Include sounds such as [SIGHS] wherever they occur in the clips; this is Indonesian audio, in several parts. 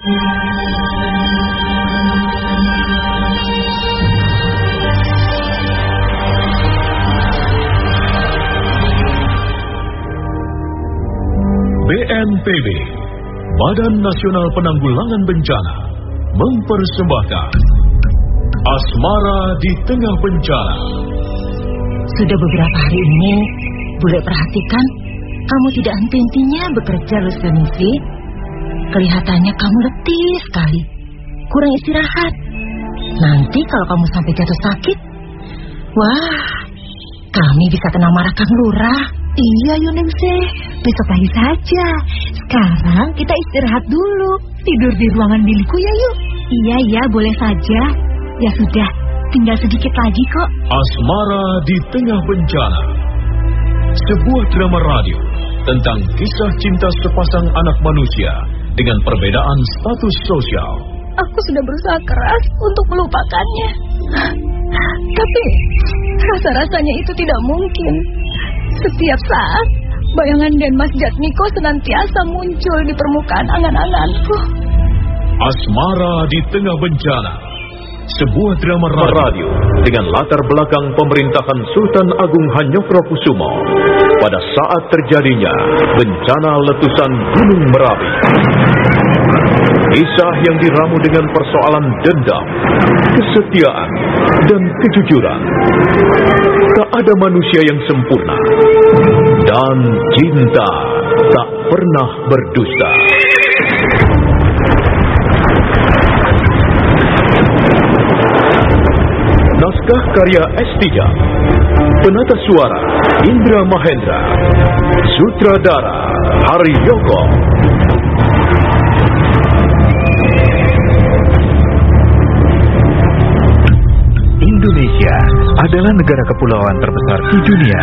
BNPB, Badan Nasional Penanggulangan Bencana, mempersembahkan Asmara di Tengah Bencana. Sudah beberapa hari ini, boleh perhatikan, kamu tidak henti-hentinya bekerja, Lucianisi. Kelihatannya kamu letih sekali, kurang istirahat. Nanti kalau kamu sampai jatuh sakit, wah, kami bisa kena marah Kang Lurah. Iya, Yuningsih. Besok pagi saja. Sekarang kita istirahat dulu. Tidur di ruangan milikku ya, yuk. Iya, iya, boleh saja. Ya sudah, tinggal sedikit lagi kok. Asmara di Tengah Bencana. Sebuah drama radio tentang kisah cinta sepasang anak manusia dengan perbedaan status sosial. Aku sudah berusaha keras untuk melupakannya. Tapi rasa-rasanya itu tidak mungkin. Setiap saat, bayangan dan Mas Jatmiko senantiasa muncul di permukaan angan-anganku. Asmara di Tengah Bencana. Sebuah drama radio dengan latar belakang pemerintahan Sultan Agung Hanyokrokusumo pada saat terjadinya bencana letusan Gunung Merapi. Kisah yang diramu dengan persoalan dendam, kesetiaan, dan kejujuran. Tak ada manusia yang sempurna. Dan cinta tak pernah berdusta. Naskah karya S3 Penata suara Indra Mahendra Sutradara Hari Yoko Indonesia adalah negara kepulauan terbesar di dunia.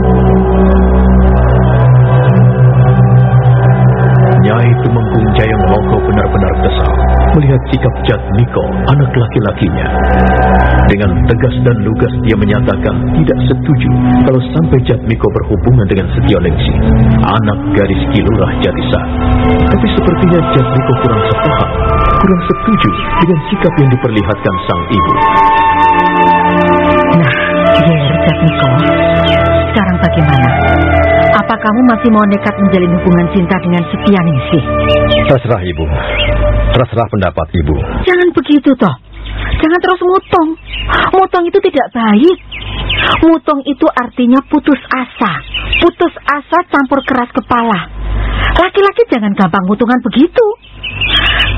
Melihat sikap Jatmiko, anak laki-lakinya. Dengan tegas dan lugas dia menyatakan tidak setuju kalau sampai Jatmiko berhubungan dengan Setionengsih, anak gadis Kilurah Jatisa. Tapi sepertinya Jatmiko kurang sepaham, kurang setuju dengan sikap yang diperlihatkan sang ibu. Nah, Ger Jatmiko, sekarang bagaimana? Apa kamu masih mau nekat menjalin hubungan cinta dengan Setianingsih? Terserah ibu. Terserah pendapat ibu. Jangan begitu toh. Jangan terus mutong. Mutong itu tidak baik. Mutong itu artinya putus asa. Putus asa campur keras kepala. Laki-laki jangan gampang mutungan begitu.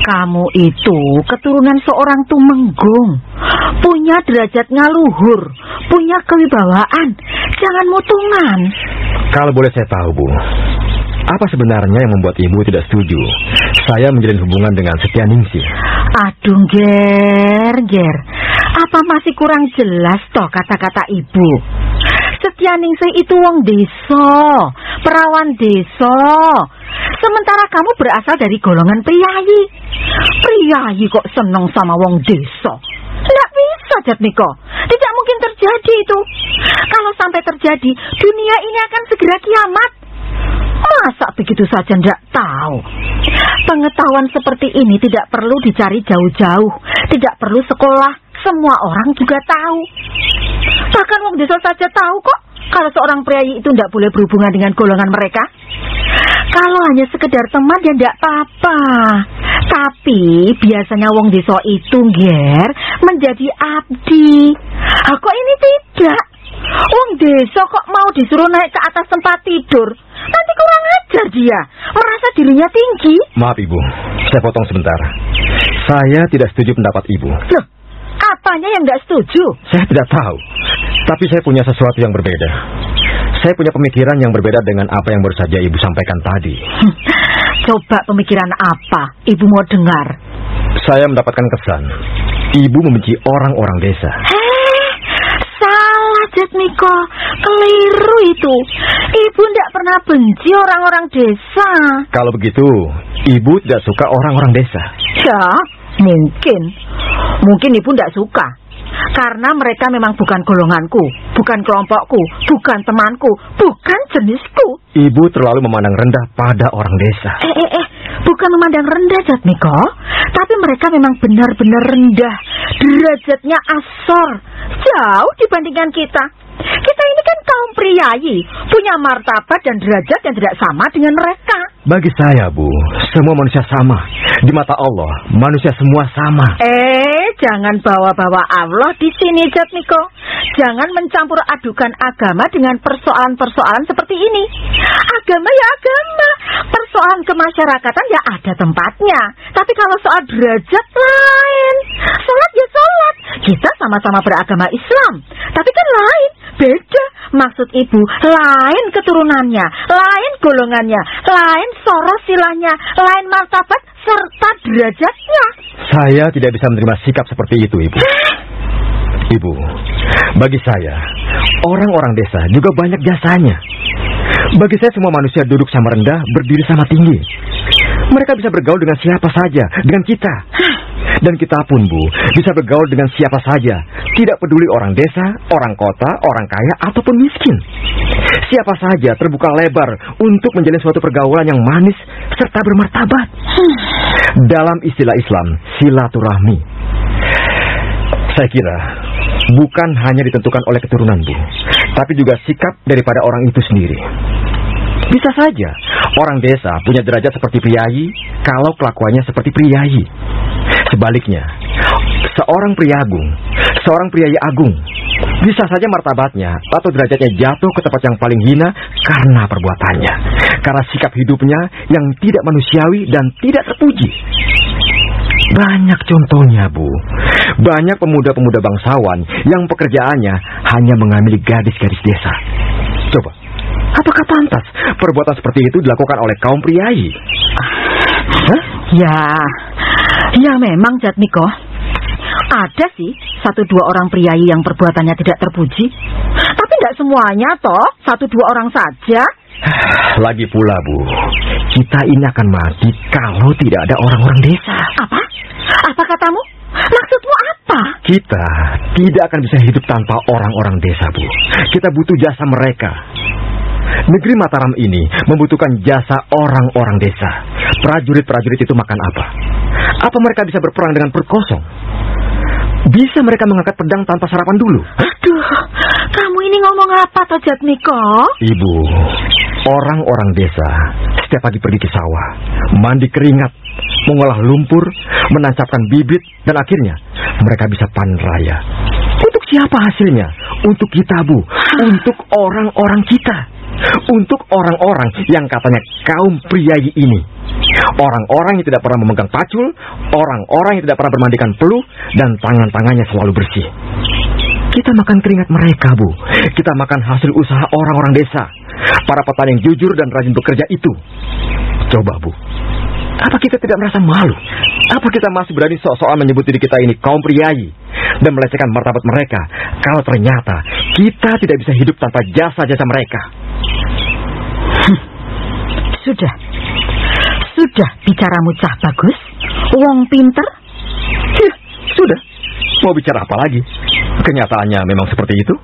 Kamu itu keturunan seorang tumenggung. Punya derajatnya luhur. Punya kewibawaan. Jangan mutungan. Kalau boleh saya tahu, Bu. Apa sebenarnya yang membuat ibu tidak setuju saya menjalin hubungan dengan Setianingsih? Aduh, Ger, Ger. Apa masih kurang jelas toh kata-kata ibu? Setianingsih itu wong deso, perawan deso. Sementara kamu berasal dari golongan priayi. Priayi kok seneng sama wong deso. Tidak bisa, Jatmiko. Tidak mungkin terjadi itu. Kalau sampai terjadi, dunia ini akan segera kiamat. Masa begitu saja tidak tahu? Pengetahuan seperti ini tidak perlu dicari jauh-jauh, tidak perlu sekolah, semua orang juga tahu. Bahkan wong desa saja tahu kok kalau seorang priayi itu tidak boleh berhubungan dengan golongan mereka. Kalau hanya sekedar teman ya tidak apa-apa. Tapi biasanya wong desa itu ger menjadi abdi. Aku desa kok mau disuruh naik ke atas tempat tidur? Nanti kurang ajar dia, merasa dirinya tinggi. Maaf Ibu, saya potong sebentar. Saya tidak setuju pendapat Ibu. Loh, apanya yang nggak setuju? Saya tidak tahu, tapi saya punya sesuatu yang berbeda. Saya punya pemikiran yang berbeda dengan apa yang baru saja Ibu sampaikan tadi. Coba pemikiran apa ibu mau dengar? Saya mendapatkan kesan Ibu membenci orang-orang desa. Salah Jatmiko, keliru itu. Ibu tidak pernah benci orang-orang desa. Kalau begitu, Ibu tidak suka orang-orang desa. Ya, mungkin. Mungkin ibu tidak suka. Karena mereka memang bukan golonganku, bukan kelompokku, bukan temanku, bukan jenisku. Ibu terlalu memandang rendah pada orang desa. Eh, eh, eh, bukan memandang rendah, Jatmiko. Tapi mereka memang benar-benar rendah. Derajatnya asor. Jauh dibandingkan kita. Kita ini kan kaum priayi, punya martabat dan derajat yang tidak sama dengan mereka. Bagi saya, Bu, semua manusia sama. Di mata Allah, manusia semua sama. Eh, jangan bawa-bawa Allah di sini, Jatmiko. Jangan mencampur adukan agama dengan persoalan-persoalan seperti ini. Agama ya agama, persoalan kemasyarakatan ya ada tempatnya. Tapi kalau soal derajat lain, sholat ya sholat. Kita sama-sama beragama Islam, tapi kan lain, beda. Maksud ibu, lain keturunannya, lain golongannya, lain soros silanya, lain martabat serta derajatnya. Saya tidak bisa menerima sikap seperti itu, Ibu. Ibu, bagi saya, orang-orang desa juga banyak jasanya. Bagi saya semua manusia duduk sama rendah, berdiri sama tinggi. Mereka bisa bergaul dengan siapa saja, dengan kita. Dan kita pun, Bu, bisa bergaul dengan siapa saja. Tidak peduli orang desa, orang kota, orang kaya, ataupun miskin. Siapa saja terbuka lebar untuk menjalin suatu pergaulan yang manis serta bermartabat. Dalam istilah Islam, silaturahmi. Saya kira bukan hanya ditentukan oleh keturunan, Bu, tapi juga sikap daripada orang itu sendiri. Bisa saja orang desa punya derajat seperti priayi kalau kelakuannya seperti priayi. Sebaliknya, seorang priagung, seorang priayi agung, bisa saja martabatnya atau derajatnya jatuh ke tempat yang paling hina karena perbuatannya, karena sikap hidupnya yang tidak manusiawi dan tidak terpuji. Banyak contohnya, Bu. Banyak pemuda-pemuda bangsawan yang pekerjaannya hanya mengambil gadis-gadis desa. Coba, apakah pantas perbuatan seperti itu dilakukan oleh kaum priayi? Hah? Ya, ya memang Jatmiko. Ada sih satu dua orang priayi yang perbuatannya tidak terpuji. Tapi tidak semuanya toh, satu dua orang saja. [SIGHS] Lagi pula, Bu, kita ini akan mati kalau tidak ada orang-orang desa. Apa? Apa katamu? Maksudmu apa? Kita tidak akan bisa hidup tanpa orang-orang desa, Bu. Kita butuh jasa mereka. Negeri Mataram ini membutuhkan jasa orang-orang desa. Prajurit-prajurit itu makan apa? Apa mereka bisa berperang dengan perut kosong? Bisa mereka mengangkat pedang tanpa sarapan dulu? Aduh, kamu ini ngomong apa toh Jatmiko? Ibu, orang-orang desa setiap pagi pergi ke sawah, mandi keringat, mengolah lumpur, menancapkan bibit, dan akhirnya mereka bisa panen raya. Untuk siapa hasilnya? Untuk kita, Bu. Untuk orang-orang kita. Untuk orang-orang yang katanya kaum priayi ini. Orang-orang yang tidak pernah memegang pacul, orang-orang yang tidak pernah bermandikan peluh, dan tangan-tangannya selalu bersih. Kita makan keringat mereka, Bu. Kita makan hasil usaha orang-orang desa. Para petani yang jujur dan rajin bekerja itu. Coba, Bu. Apa kita tidak merasa malu? Apa kita masih berani sok-sokan menyebut diri kita ini kaum priayi dan melecehkan martabat mereka kalau ternyata kita tidak bisa hidup tanpa jasa-jasa mereka? Sudah. Sudah bicaramu cah bagus. Wong pinter. Hih, sudah. Mau bicara apa lagi? Kenyataannya memang seperti itu.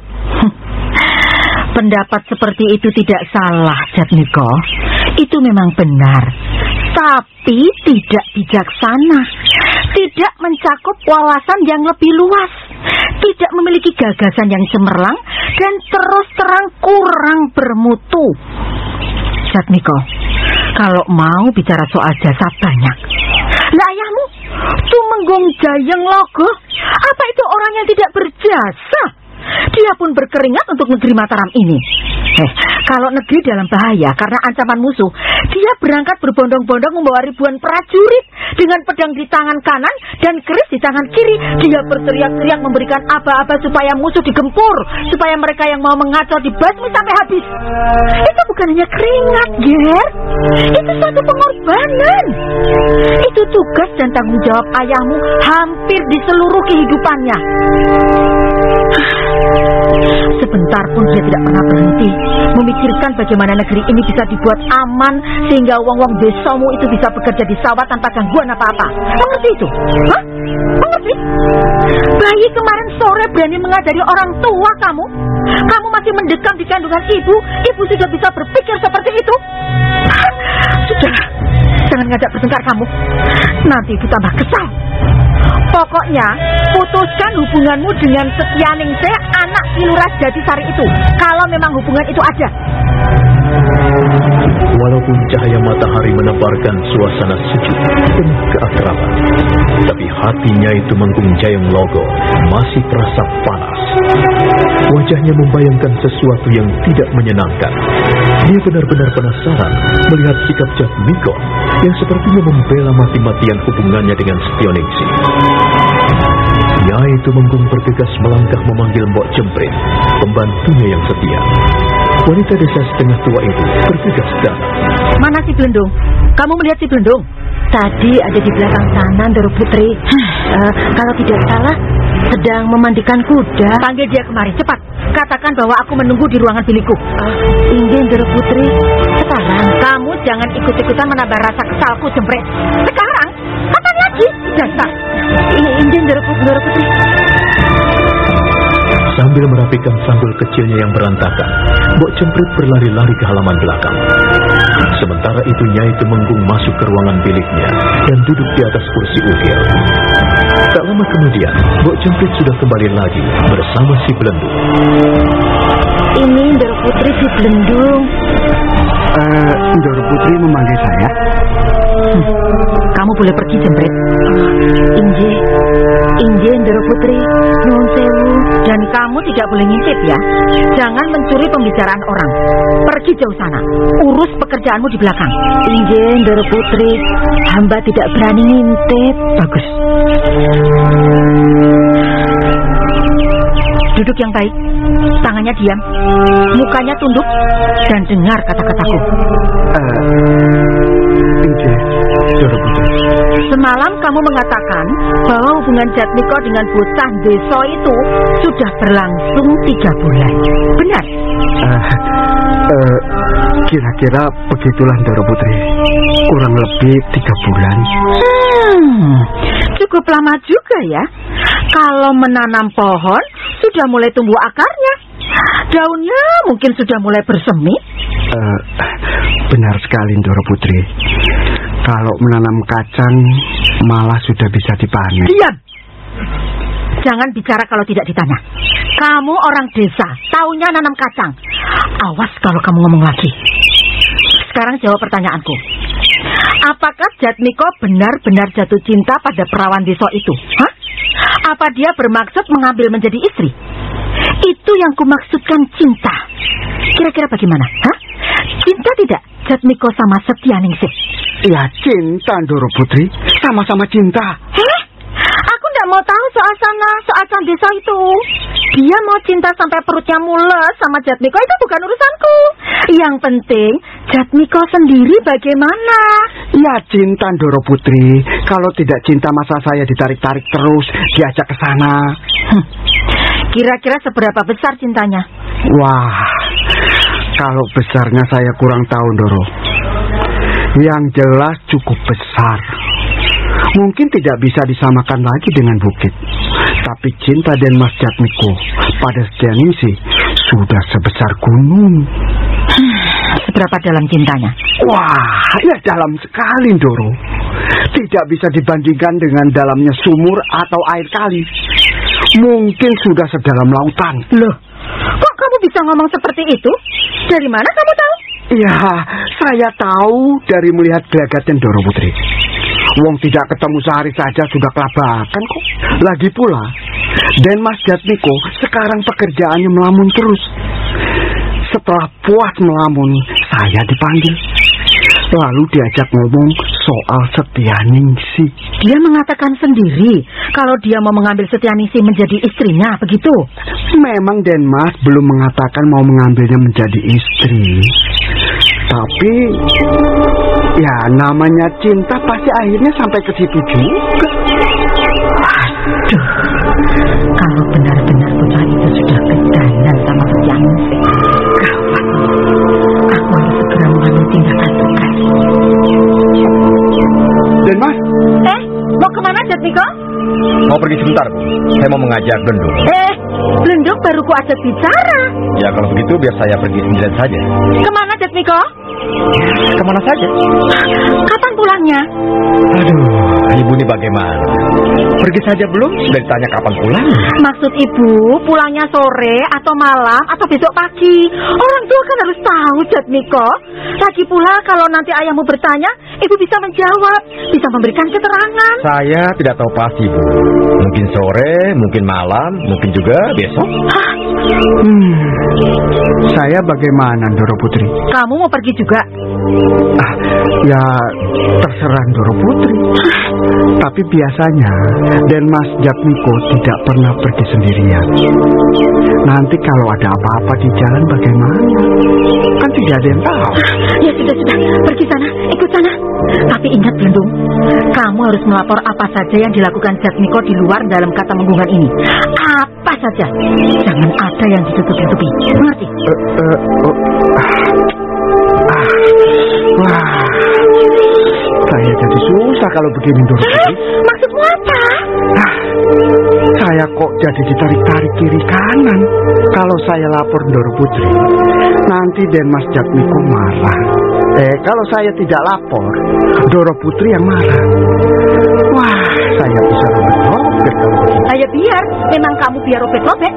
Pendapat seperti itu tidak salah, Jatmiko. Itu memang benar. Tapi tidak bijaksana. Tidak mencakup wawasan yang lebih luas. Tidak memiliki gagasan yang cemerlang dan terus terang kurang bermutu. Jatmiko, kalau mau bicara soal jasa banyak. Lah ayahmu, Tumenggung Jayeng Logo. Apa itu orang yang tidak berjasa? Dia pun berkeringat untuk negeri Mataram ini. Eh, kalau negeri dalam bahaya karena ancaman musuh, dia berangkat berbondong-bondong membawa ribuan prajurit dengan pedang di tangan kanan dan keris di tangan kiri. Dia berteriak-teriak memberikan aba-aba supaya musuh digempur, supaya mereka yang mau mengacau dibasmi sampai habis. Itu bukan hanya keringat, Ger. Itu satu pengorbanan. Itu tugas dan tanggung jawab ayahmu hampir di seluruh kehidupannya. Sebentar pun dia tidak pernah berhenti memikirkan bagaimana negeri ini bisa dibuat aman sehingga wong-wong desamu itu bisa bekerja di sawah tanpa gangguan apa-apa. Mengerti itu? Hah? Mengerti? Bayi kemarin sore berani mengajari orang tua kamu. Kamu masih mendekam di kandungan ibu. Ibu sudah bisa berpikir seperti itu. Sudah, jangan ngajak bertengkar kamu. Nanti ibu tambah kesal. Pokoknya, putuskan hubunganmu dengan Setianingsih anak Kilurah Jatisari itu. Kalau memang hubungan itu ada. Walaupun cahaya matahari menebarkan suasana sejuk penuh keakraban, tapi hatinya itu Menggung Jayong Logo masih terasa panas. Wajahnya membayangkan sesuatu yang tidak menyenangkan. Dia benar-benar penasaran melihat sikap Jatmiko yang sepertinya membela mati-matian hubungannya dengan Setioningsi. Nyai Tumenggung bergegas melangkah memanggil Mbok Jemprit, pembantunya yang setia. Wanita desa setengah tua itu bergegas datang. Mana si Belendung? Kamu melihat si Belendung? Tadi ada di belakang sana, Ndoro Putri. Eh, kalau tidak salah, sedang memandikan kuda. Panggil dia kemari, cepat. Katakan bahwa aku menunggu di ruangan bilikku. Uh, Ingin, Ndoro Putri. Sekarang. Kamu jangan ikut-ikutan menambah rasa kesalku, Jempret. Sekarang? Kapan lagi? Dasar. Ingin, Ndoro Putri. Sambil merapikan sanggul kecilnya yang berantakan, Mbok Cemprit berlari-lari ke halaman belakang. Sementara itu Nyai Temenggung masuk ke ruangan biliknya dan duduk di atas kursi ukir. Tak lama kemudian, Mbok Cemprit sudah kembali lagi bersama si Belendung. Ini Ndoro Putri si Belendung. Uh, Ndoro Putri memanggil saya. Hmm. Kamu boleh pergi, Jempret. Uh, Inje, Inje Ndoro Putri, nyuwun sewu. Dan kamu tidak boleh ngintip ya. Jangan mencuri pembicaraan orang. Pergi jauh sana. Urus pekerjaanmu di belakang. Inje Ndoro Putri, hamba tidak berani ngintip. Bagus. Duduk yang baik. Tangannya diam. Mukanya tunduk. Dan dengar kata-kataku. Uh, Inje, Putri. Semalam kamu mengatakan bahwa hubungan Jatmiko dengan bocah Deso itu sudah berlangsung tiga bulan. Benar? Uh, uh, Kira-kira begitulah Ndoro Putri. Kurang lebih tiga bulan. Hmm, cukup lama juga ya. Kalau menanam pohon sudah mulai tumbuh akarnya. Daunnya mungkin sudah mulai bersemi. Uh, benar sekali Ndoro Putri. Kalau menanam kacang malah sudah bisa dipanen. Diam. Jangan bicara kalau tidak ditanya. Kamu orang desa, taunya nanam kacang. Awas kalau kamu ngomong lagi. Sekarang jawab pertanyaanku. Apakah Jatmiko benar-benar jatuh cinta pada perawan desa itu? Hah? Apa dia bermaksud mengambil menjadi istri? Itu yang kumaksudkan cinta. Kira-kira bagaimana? Hah? Cinta tidak Jatmiko sama Setianingsih? Ya cinta Ndoro Putri, sama-sama cinta. Heh? Aku tidak mau tahu soal sana, soal sang desa itu. Dia mau cinta sampai perutnya mules sama Jatmiko itu bukan urusanku. Yang penting Jatmiko sendiri bagaimana? Ya cinta Ndoro Putri. Kalau tidak cinta masa saya ditarik-tarik terus, diajak ke sana. Hmm. Kira-kira seberapa besar cintanya? Wah, kalau besarnya saya kurang tahu Ndoro. Yang jelas cukup besar. Mungkin tidak bisa disamakan lagi dengan bukit. Tapi cinta dan Mas Jatmiko pada Setianingsih sudah sebesar gunung. Seberapa dalam cintanya? Wah, ya dalam sekali, Doro. Tidak bisa dibandingkan dengan dalamnya sumur atau air kali. Mungkin sudah sedalam lautan. Loh, kok bisa ngomong seperti itu? Dari mana kamu tahu? Ya, saya tahu dari melihat gelagatnya Doro Putri. Wong tidak ketemu sehari saja sudah kelabakan kok. Lagi pula, Denmas Jatmiko sekarang pekerjaannya melamun terus. Setelah puas melamun, saya dipanggil. Lalu diajak ngomong soal Setianingsih. Dia mengatakan sendiri kalau dia mau mengambil Setianingsih menjadi istrinya, begitu? Memang Denmas belum mengatakan mau mengambilnya menjadi istri. Tapi ya namanya cinta pasti akhirnya sampai ke situ juga. Aduh, kalau Saya mau mengajak Bendung. Eh, Blenduk baru ku ajak bicara. Ya kalau begitu biar saya pergi sendirian saja. Ke mana Jatmiko? Ke mana saja? Kapan pulangnya? Aduh, ibu ini bagaimana? Pergi saja belum? Sudah ditanya kapan pulang? Maksud ibu pulangnya sore atau malam atau besok pagi? Orang tua kan harus tahu Jatmiko. Lagi pula kalau nanti ayahmu bertanya, ibu bisa menjawab, bisa memberikan keterangan. Saya tidak tahu pasti, Bu. Mungkin sore, mungkin malam, mungkin juga besok. Hah, hmm, saya bagaimana Doro Putri? kamu mau pergi juga? Ah, ya terserah Doro Putri. Tapi biasanya Denmas Jatmiko tidak pernah pergi sendirian. Nanti kalau ada apa-apa di jalan bagaimana? Kan tidak ada yang tahu. Ya sudah sudah, pergi sana, ikut sana. Tapi ingat Belendung, kamu harus melapor apa saja yang dilakukan Jatmiko di luar dalam kata menggungan ini. Apa saja, jangan ada yang ditutup-tutupi. Mengerti? Eh, eh, oh, ah, ah, wah, saya jadi susah kalau begini Doro Hah? Putri. Maksudmu apa? Ah, saya kok jadi ditarik-tarik kiri kanan. Kalau saya lapor Doro Putri, nanti Denmas Jatmiko marah. Eh, kalau saya tidak lapor, Doro Putri yang marah. Wah, saya bisa robek kalau begini. Saya biar, memang kamu biar robek-robek.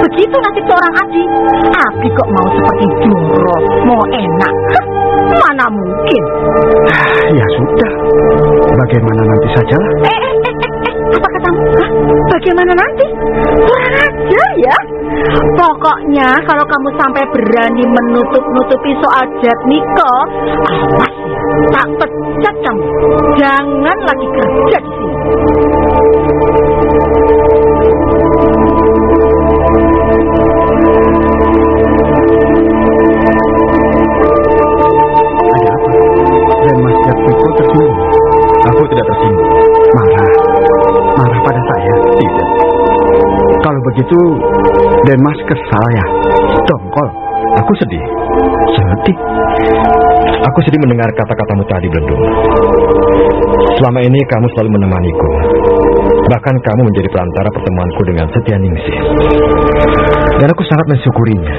Begitu nasib seorang Adi. Abi kok mau seperti Doro, mau enak. Hah, mana mungkin? Ah, ya sudah, bagaimana nanti sajalah. Eh, eh, eh, eh, eh, apa katamu? Hah? Bagaimana nanti? Kurang ajar ya. Pokoknya kalau kamu sampai berani menutup-nutupi soal Jatmiko, awas ya, tak pecat kamu. Jangan lagi kerja di sini. Kesal ya. Dongkol. Aku sedih. Sedih. Aku sedih mendengar kata-katamu tadi, Belendung. Selama ini kamu selalu menemaniku. Bahkan kamu menjadi perantara pertemuanku dengan Setia Ningsih. Dan aku sangat mensyukurinya.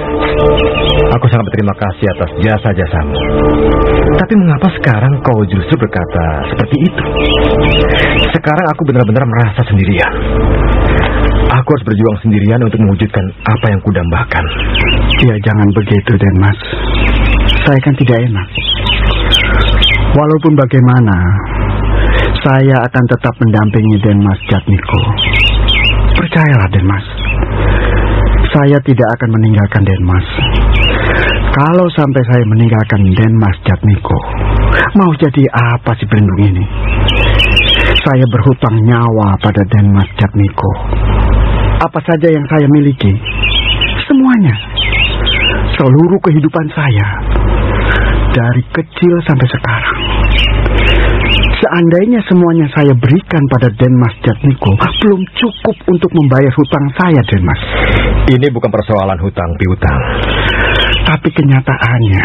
Aku sangat berterima kasih atas jasa-jasamu. Tapi mengapa sekarang kau justru berkata seperti itu? Sekarang aku benar-benar merasa sendirian. Aku harus berjuang sendirian untuk mewujudkan apa yang kudambakan. Ya jangan begitu, Denmas. Saya kan tidak enak. Walaupun bagaimana, saya akan tetap mendampingi Denmas Jatmiko. Percayalah, Denmas. Saya tidak akan meninggalkan Denmas. Kalau sampai saya meninggalkan Denmas Jatmiko, mau jadi apa si pelindung ini? Saya berhutang nyawa pada Denmas Jatmiko. Apa saja yang saya miliki, semuanya, seluruh kehidupan saya, dari kecil sampai sekarang. Seandainya semuanya saya berikan pada Denmas Jatmiko, belum cukup untuk membayar hutang saya, Denmas. Ini bukan persoalan hutang piutang. Tapi kenyataannya,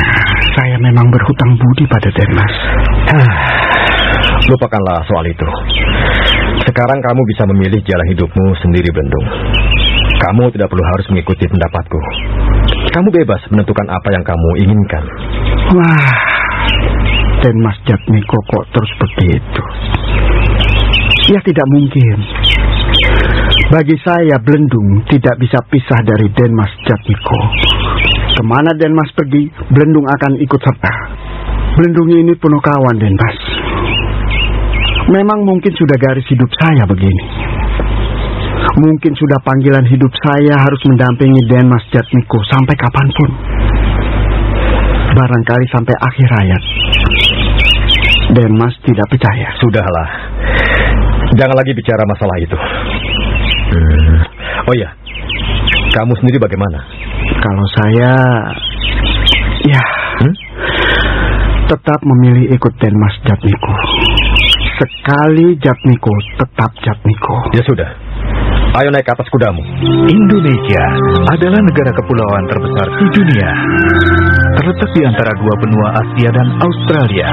saya memang berhutang budi pada Denmas. Hah, Lupakanlah soal itu. Sekarang kamu bisa memilih jalan hidupmu sendiri, Bendung. Kamu tidak perlu harus mengikuti pendapatku. Kamu bebas menentukan apa yang kamu inginkan. Wah, Denmas Jatmiko kok terus begitu? Ya tidak mungkin. Bagi saya, Belendung tidak bisa pisah dari Denmas Jatmiko. Ke mana Denmas pergi, Belendung akan ikut serta. Belendung ini penuh kawan, Denmas. Memang mungkin sudah garis hidup saya begini. Mungkin sudah panggilan hidup saya harus mendampingi Denmas Jatmiko sampai kapan pun. Barangkali sampai akhir hayat. Denmas tidak percaya. Sudahlah. Jangan lagi bicara masalah itu. Hmm. Oh iya, kamu sendiri bagaimana? Kalau saya, ya, hmm? tetap memilih ikut Denmas Jatmiko. Sekali Jatmiko, tetap Jatmiko. Ya sudah, Ayo naik atas kudamu. Indonesia adalah negara kepulauan terbesar di dunia. Terletak di antara dua benua Asia dan Australia.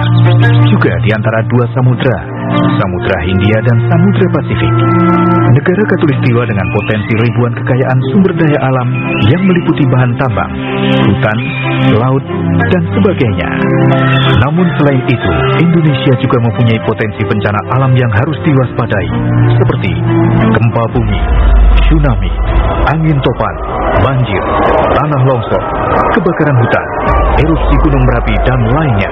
Juga di antara dua samudra, Samudra Hindia dan Samudra Pasifik. Negara katulistiwa dengan potensi ribuan kekayaan sumber daya alam yang meliputi bahan tambang, hutan, laut, dan sebagainya. Namun selain itu, Indonesia juga mempunyai potensi bencana alam yang harus diwaspadai, seperti gempa bumi, tsunami, angin topan, banjir, tanah longsor, kebakaran hutan, erupsi gunung Merapi, dan lainnya.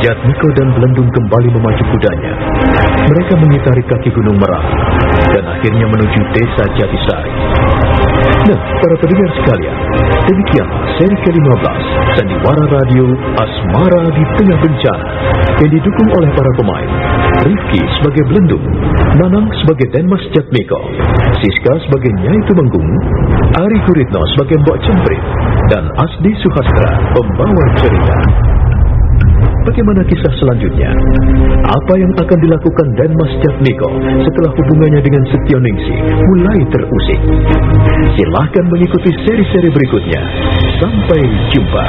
Jatmiko dan Belendung kembali memacu kudanya. Mereka mengitari kaki Gunung Merapi dan akhirnya menuju desa Jatisari. Nah, para pendengar sekalian, demikian seri ke-15 Sandiwara Radio Asmara di Tengah Bencana yang didukung oleh para pemain. Rifki sebagai Belendung, Nanang sebagai Denmas Jatmiko, Siska sebagai Nyai Tumenggung, Ari Guritno sebagai Mbok Cemprit, dan Asdi Suhastra pembawa cerita. Bagaimana kisah selanjutnya? Apa yang akan dilakukan Denmas Jatmiko setelah hubungannya dengan Setioningsi mulai terusik? Silahkan mengikuti seri-seri berikutnya. Sampai jumpa.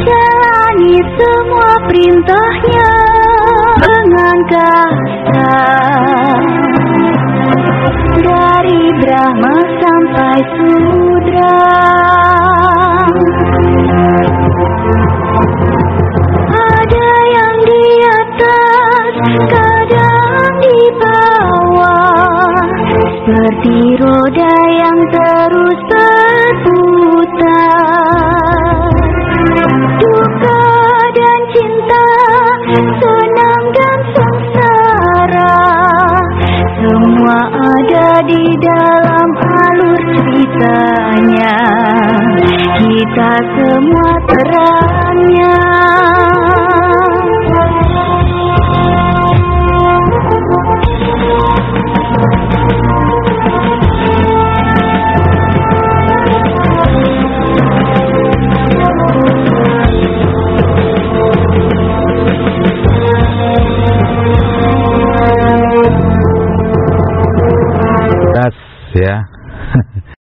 Jalani semua perintahnya Seperti roda yang terus